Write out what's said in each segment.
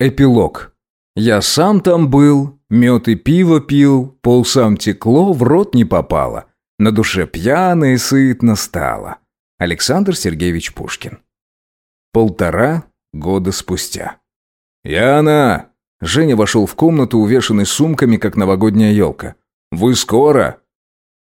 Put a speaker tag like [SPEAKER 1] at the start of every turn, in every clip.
[SPEAKER 1] Эпилог. Я сам там был, мед и пиво пил, пол сам текло, в рот не попало. На душе пьяно и сытно стало. Александр Сергеевич Пушкин. Полтора года спустя. «Яна!» Женя вошел в комнату, увешанный сумками, как новогодняя елка. «Вы скоро?»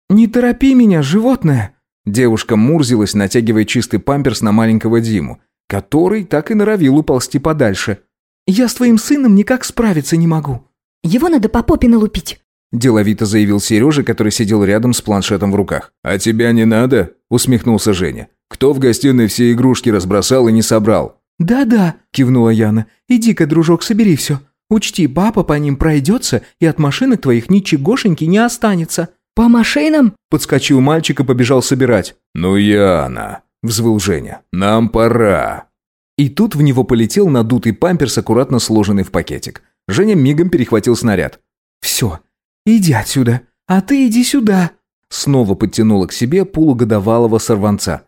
[SPEAKER 2] «Не торопи меня, животное!» Девушка мурзилась, натягивая чистый памперс на маленького Диму, который так и норовил уползти подальше. «Я с твоим сыном никак справиться не могу».
[SPEAKER 3] «Его надо по попе налупить».
[SPEAKER 1] Деловито заявил Сережа, который сидел рядом с планшетом в руках. «А тебя не надо?» – усмехнулся Женя. «Кто в гостиной все игрушки разбросал и не собрал?»
[SPEAKER 2] «Да-да», – кивнула Яна. «Иди-ка, дружок, собери все. Учти, папа по ним пройдется, и от машинок твоих ничегошеньки не останется».
[SPEAKER 3] «По машинам?»
[SPEAKER 1] – подскочил мальчик и побежал собирать. «Ну, Яна!» – взвыл Женя. «Нам пора!» И тут в него полетел надутый памперс, аккуратно сложенный в пакетик. Женя мигом перехватил снаряд.
[SPEAKER 2] «Все, иди отсюда, а ты иди сюда!» Снова подтянула к себе полугодовалого сорванца.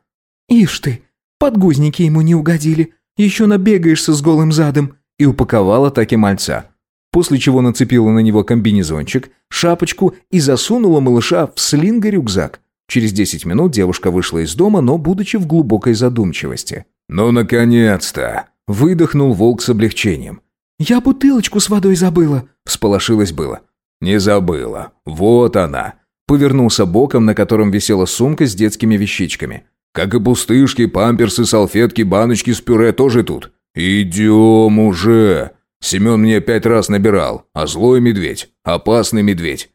[SPEAKER 2] «Ишь ты, подгузники ему не угодили, еще набегаешься с голым задом!»
[SPEAKER 1] И упаковала таки мальца. После чего нацепила на него комбинезончик, шапочку и засунула малыша в слинго-рюкзак. Через десять минут девушка вышла из дома, но будучи в глубокой задумчивости. «Ну, наконец-то!» – выдохнул волк с облегчением.
[SPEAKER 2] «Я бутылочку с водой забыла», –
[SPEAKER 1] всполошилась было. «Не забыла. Вот она». Повернулся боком, на котором висела сумка с детскими вещичками. «Как и пустышки, памперсы, салфетки, баночки с пюре тоже тут. Идем уже!» Семен мне пять раз набирал. А злой медведь. Опасный медведь.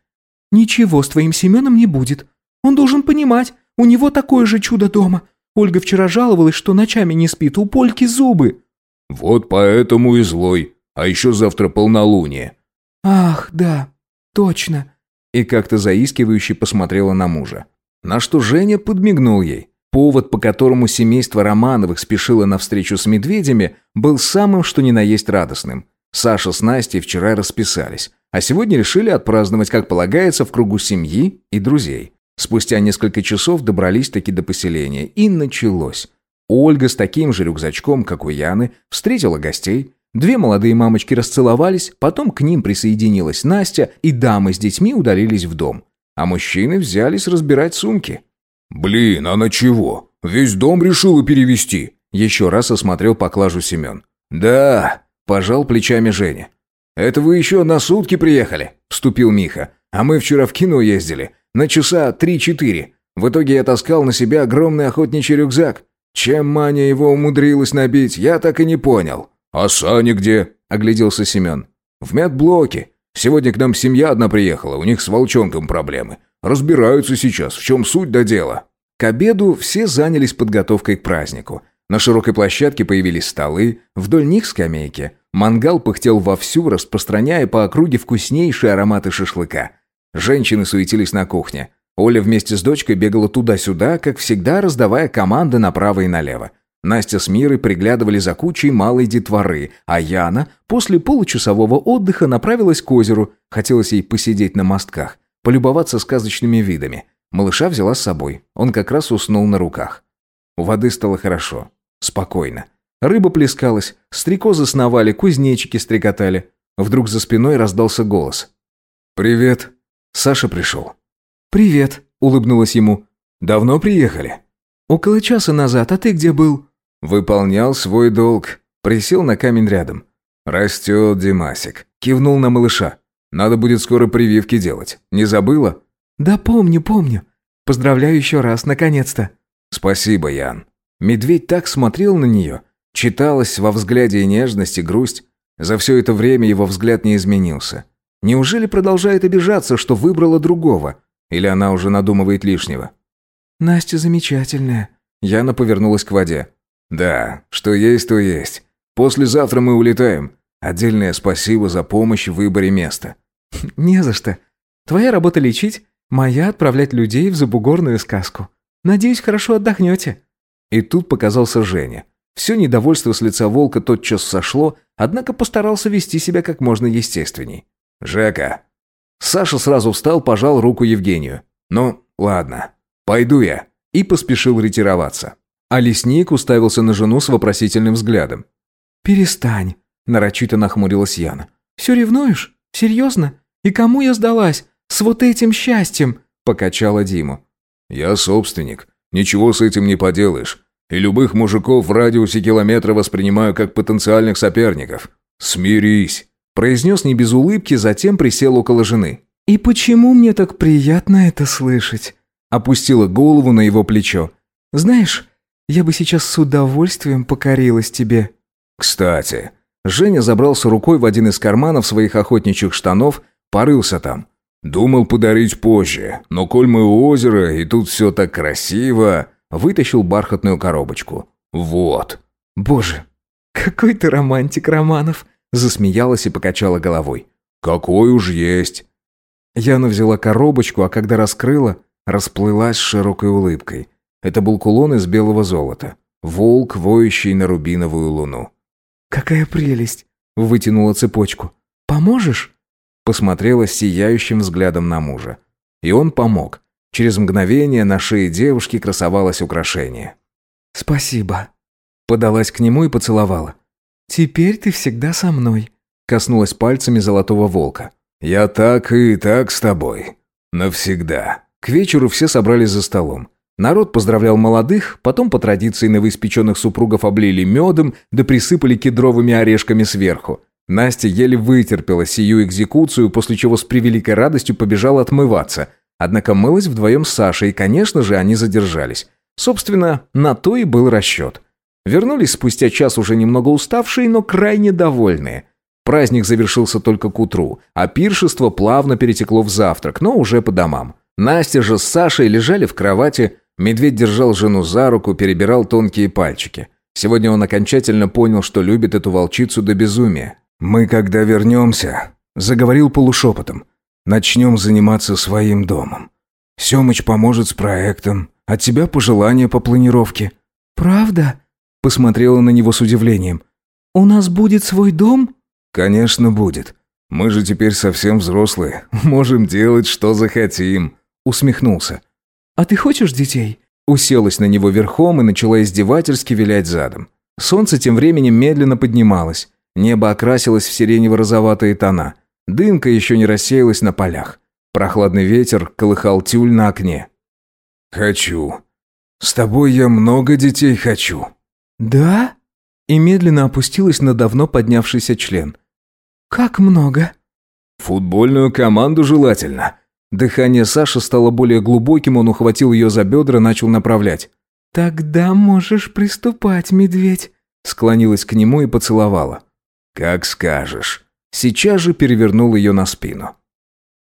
[SPEAKER 2] «Ничего с твоим Семеном не будет. Он должен понимать, у него такое же чудо дома. Ольга вчера жаловалась, что ночами не спит, у Польки зубы».
[SPEAKER 1] «Вот поэтому и злой. А еще завтра полнолуние».
[SPEAKER 2] «Ах, да, точно».
[SPEAKER 1] И как-то заискивающе посмотрела на мужа. На что Женя подмигнул ей. Повод, по которому семейство Романовых спешило на встречу с медведями, был самым что ни на есть радостным. Саша с Настей вчера расписались, а сегодня решили отпраздновать, как полагается, в кругу семьи и друзей. Спустя несколько часов добрались таки до поселения, и началось. Ольга с таким же рюкзачком, как у Яны, встретила гостей. Две молодые мамочки расцеловались, потом к ним присоединилась Настя, и дамы с детьми удалились в дом. А мужчины взялись разбирать сумки. «Блин, а на чего? Весь дом решила перевести?» Еще раз осмотрел поклажу Семен. «Да», – пожал плечами Женя. «Это вы еще на сутки приехали?» – вступил Миха. «А мы вчера в кино ездили. На часа три-четыре. В итоге я таскал на себя огромный охотничий рюкзак. Чем Маня его умудрилась набить, я так и не понял. «А Саня где?» – огляделся Семен. «В медблоке. Сегодня к нам семья одна приехала, у них с волчонком проблемы. Разбираются сейчас, в чем суть до дела». К обеду все занялись подготовкой к празднику. На широкой площадке появились столы, вдоль них скамейки. Мангал пыхтел вовсю, распространяя по округе вкуснейшие ароматы шашлыка. Женщины суетились на кухне. Оля вместе с дочкой бегала туда-сюда, как всегда раздавая команды направо и налево. Настя с Мирой приглядывали за кучей малой детворы, а Яна после получасового отдыха направилась к озеру. Хотелось ей посидеть на мостках, полюбоваться сказочными видами. Малыша взяла с собой. Он как раз уснул на руках. У воды стало хорошо. Спокойно. Рыба плескалась, стрекозы сновали, кузнечики стрекотали. Вдруг за спиной раздался голос. «Привет!» Саша пришел.
[SPEAKER 2] «Привет», — улыбнулась ему.
[SPEAKER 1] «Давно приехали?»
[SPEAKER 2] «Около часа назад, а ты где был?»
[SPEAKER 1] «Выполнял свой долг. Присел на камень рядом». «Растет Димасик», — кивнул на малыша. «Надо будет скоро прививки делать. Не забыла?»
[SPEAKER 2] «Да помню, помню. Поздравляю еще раз, наконец-то».
[SPEAKER 1] «Спасибо, Ян». Медведь так смотрел на нее. Читалась во взгляде и нежность, и грусть. За все это время его взгляд не изменился. Неужели продолжает обижаться, что выбрала другого? Или она уже надумывает лишнего?
[SPEAKER 2] «Настя замечательная».
[SPEAKER 1] Яна повернулась к воде. «Да, что есть, то есть. Послезавтра мы улетаем. Отдельное спасибо за помощь в выборе места».
[SPEAKER 2] «Не за что. Твоя работа лечить, моя отправлять людей в забугорную сказку. Надеюсь, хорошо отдохнете».
[SPEAKER 1] И тут показался Женя. Все недовольство с лица волка тотчас сошло, однако постарался вести себя как можно естественней. «Жека». Саша сразу встал, пожал руку Евгению. «Ну, ладно, пойду я». И поспешил ретироваться. А лесник уставился на жену с вопросительным взглядом.
[SPEAKER 2] «Перестань.
[SPEAKER 1] Нарочито нахмурилась Яна.
[SPEAKER 2] «Все ревнуешь? Серьезно? И кому я сдалась? С вот этим счастьем?»
[SPEAKER 1] Покачала Диму.
[SPEAKER 4] «Я собственник. Ничего с этим не поделаешь. И любых мужиков в радиусе километра воспринимаю как потенциальных соперников. Смирись!»
[SPEAKER 1] Произнес не без улыбки, затем присел около жены.
[SPEAKER 2] «И почему мне так приятно это слышать?»
[SPEAKER 1] Опустила голову на его плечо.
[SPEAKER 2] «Знаешь, я бы сейчас с удовольствием покорилась тебе».
[SPEAKER 4] «Кстати...»
[SPEAKER 1] Женя забрался рукой в один из карманов своих охотничьих штанов, порылся там.
[SPEAKER 4] «Думал подарить позже, но коль мы у озера, и тут все так красиво...»
[SPEAKER 1] Вытащил бархатную коробочку.
[SPEAKER 4] «Вот».
[SPEAKER 2] «Боже, какой ты романтик, Романов!»
[SPEAKER 1] Засмеялась и покачала головой.
[SPEAKER 4] «Какой уж есть!»
[SPEAKER 1] Яна взяла коробочку, а когда раскрыла, расплылась широкой улыбкой. Это был кулон из белого золота. Волк, воющий на рубиновую луну.
[SPEAKER 2] «Какая прелесть!» — вытянула цепочку. «Поможешь?»
[SPEAKER 1] Посмотрела сияющим взглядом на мужа. И он помог. Через мгновение на шее девушки красовалось украшение.
[SPEAKER 2] «Спасибо».
[SPEAKER 1] Подалась к нему и поцеловала.
[SPEAKER 2] «Теперь ты всегда со мной», —
[SPEAKER 1] коснулась пальцами золотого волка.
[SPEAKER 4] «Я так и так с тобой. Навсегда».
[SPEAKER 1] К вечеру все собрались за столом. Народ поздравлял молодых, потом по традиции новоиспеченных супругов облили медом, да присыпали кедровыми орешками сверху. Настя еле вытерпела сию экзекуцию, после чего с превеликой радостью побежала отмываться. Однако мылась вдвоем с Сашей, и, конечно же, они задержались. Собственно, на то и был расчет. Вернулись спустя час уже немного уставшие, но крайне довольные. Праздник завершился только к утру, а пиршество плавно перетекло в завтрак, но уже по домам. Настя же с Сашей лежали в кровати, медведь держал жену за руку, перебирал тонкие пальчики. Сегодня он окончательно понял, что любит эту волчицу до безумия.
[SPEAKER 4] «Мы, когда вернемся», — заговорил полушепотом, — «начнем заниматься своим домом. Семыч поможет с проектом, от тебя пожелания по планировке».
[SPEAKER 2] «Правда?»
[SPEAKER 1] Посмотрела на него с удивлением.
[SPEAKER 2] «У нас будет свой дом?»
[SPEAKER 4] «Конечно будет. Мы же теперь совсем взрослые. Можем делать, что захотим», — усмехнулся.
[SPEAKER 2] «А ты хочешь детей?»
[SPEAKER 1] Уселась на него верхом и начала издевательски вилять задом. Солнце тем временем медленно поднималось. Небо окрасилось в сиренево-розоватые тона. Дымка еще не рассеялась на полях. Прохладный ветер колыхал тюль на окне.
[SPEAKER 4] «Хочу. С тобой я много детей хочу».
[SPEAKER 2] «Да?» И медленно опустилась на давно поднявшийся член. «Как много?»
[SPEAKER 4] «Футбольную команду желательно».
[SPEAKER 1] Дыхание Саши стало более глубоким, он ухватил ее за бедра, начал направлять.
[SPEAKER 2] «Тогда можешь приступать, медведь»,
[SPEAKER 1] склонилась к нему и поцеловала.
[SPEAKER 4] «Как скажешь».
[SPEAKER 1] Сейчас же перевернул ее на спину.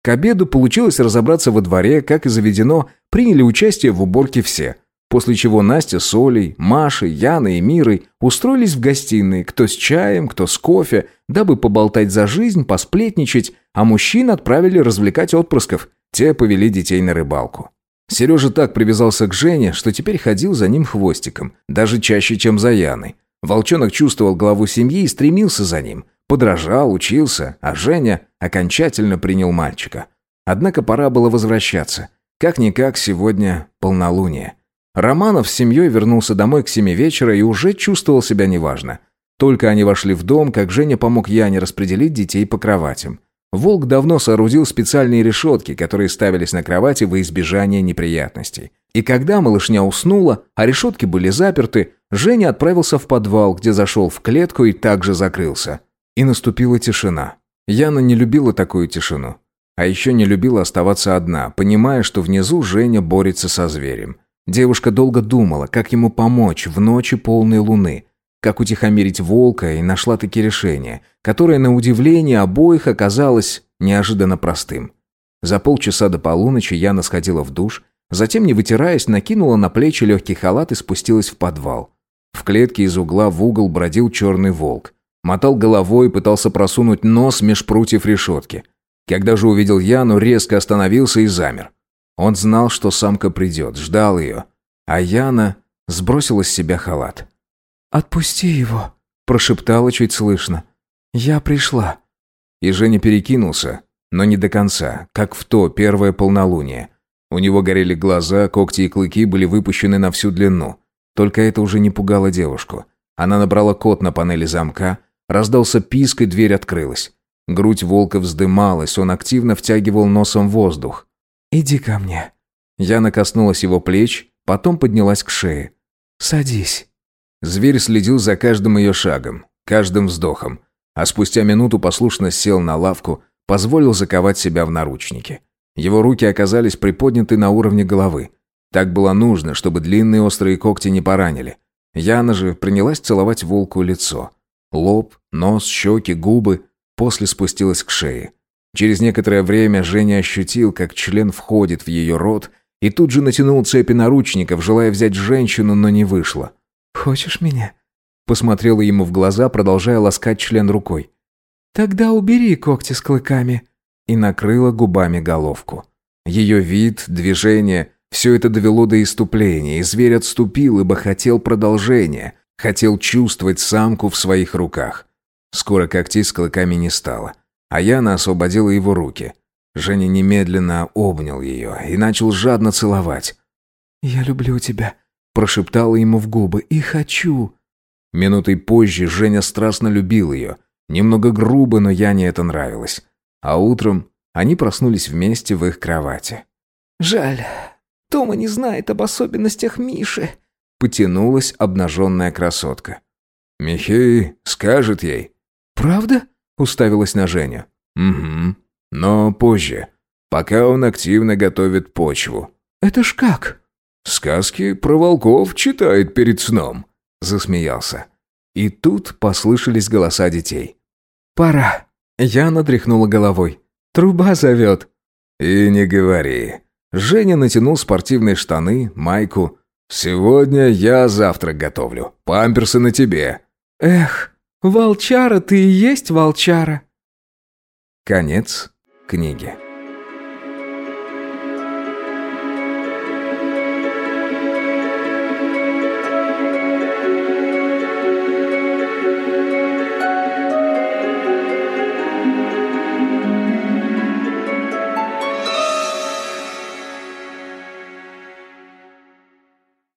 [SPEAKER 1] К обеду получилось разобраться во дворе, как и заведено, приняли участие в уборке все – После чего Настя с Олей, Машей, Яной и Мирой устроились в гостиной, кто с чаем, кто с кофе, дабы поболтать за жизнь, посплетничать, а мужчин отправили развлекать отпрысков, те повели детей на рыбалку. Сережа так привязался к Жене, что теперь ходил за ним хвостиком, даже чаще, чем за Яной. Волчонок чувствовал главу семьи и стремился за ним. Подражал, учился, а Женя окончательно принял мальчика. Однако пора было возвращаться. Как-никак сегодня полнолуние. Романов с семьей вернулся домой к семи вечера и уже чувствовал себя неважно. Только они вошли в дом, как Женя помог Яне распределить детей по кроватям. Волк давно соорудил специальные решетки, которые ставились на кровати во избежание неприятностей. И когда малышня уснула, а решетки были заперты, Женя отправился в подвал, где зашел в клетку и также закрылся. И наступила тишина. Яна не любила такую тишину. А еще не любила оставаться одна, понимая, что внизу Женя борется со зверем. Девушка долго думала, как ему помочь в ночи полной луны, как утихомирить волка, и нашла таки решение, которое, на удивление обоих, оказалось неожиданно простым. За полчаса до полуночи Яна сходила в душ, затем, не вытираясь, накинула на плечи легкий халат и спустилась в подвал. В клетке из угла в угол бродил черный волк. Мотал головой и пытался просунуть нос меж прутьев решетки. Когда же увидел Яну, резко остановился и замер. Он знал, что самка придет, ждал ее. А Яна сбросила с себя халат.
[SPEAKER 2] «Отпусти его», –
[SPEAKER 1] прошептала чуть слышно.
[SPEAKER 2] «Я пришла».
[SPEAKER 1] И Женя перекинулся, но не до конца, как в то первое полнолуние. У него горели глаза, когти и клыки были выпущены на всю длину. Только это уже не пугало девушку. Она набрала код на панели замка, Раздался писк, и дверь открылась. Грудь волка вздымалась, он активно втягивал носом воздух.
[SPEAKER 2] «Иди ко мне».
[SPEAKER 1] Яна коснулась его плеч, потом поднялась к шее.
[SPEAKER 2] «Садись».
[SPEAKER 1] Зверь следил за каждым ее шагом, каждым вздохом, а спустя минуту послушно сел на лавку, позволил заковать себя в наручники. Его руки оказались приподняты на уровне головы. Так было нужно, чтобы длинные острые когти не поранили. Яна же принялась целовать волку лицо. Лоб, нос, щеки, губы. После спустилась к шее. Через некоторое время Женя ощутил, как член входит в ее рот, и тут же натянул цепи наручников, желая взять женщину, но не вышло.
[SPEAKER 2] «Хочешь меня?»
[SPEAKER 1] Посмотрела ему в глаза, продолжая ласкать член рукой.
[SPEAKER 2] «Тогда убери когти с клыками».
[SPEAKER 1] И накрыла губами головку. Ее вид, движение – все это довело до иступления, и зверь отступил, ибо хотел продолжения, хотел чувствовать самку в своих руках. Скоро когтей с клыками не стало, а Яна освободила его руки. Женя немедленно обнял ее и начал жадно целовать.
[SPEAKER 2] «Я люблю тебя», – прошептала ему в губы, – «и хочу».
[SPEAKER 1] Минутой позже Женя страстно любил ее. Немного грубо, но Яне это нравилось. А утром они проснулись вместе в их кровати.
[SPEAKER 2] «Жаль, Тома не знает об особенностях Миши», —
[SPEAKER 1] потянулась обнаженная красотка. «Михей скажет ей».
[SPEAKER 2] «Правда?»
[SPEAKER 1] — уставилась на Женю. «Угу. Но позже, пока он активно готовит почву».
[SPEAKER 2] «Это ж как?»
[SPEAKER 1] «Сказки про волков читает перед сном», — засмеялся. И тут послышались голоса детей.
[SPEAKER 2] «Пора».
[SPEAKER 1] Я натряхнула головой.
[SPEAKER 2] «Труба зовет».
[SPEAKER 1] «И не говори». Женя натянул спортивные штаны, майку. «Сегодня я завтрак готовлю. Памперсы на тебе».
[SPEAKER 2] «Эх, волчара ты и есть волчара».
[SPEAKER 1] Конец книги.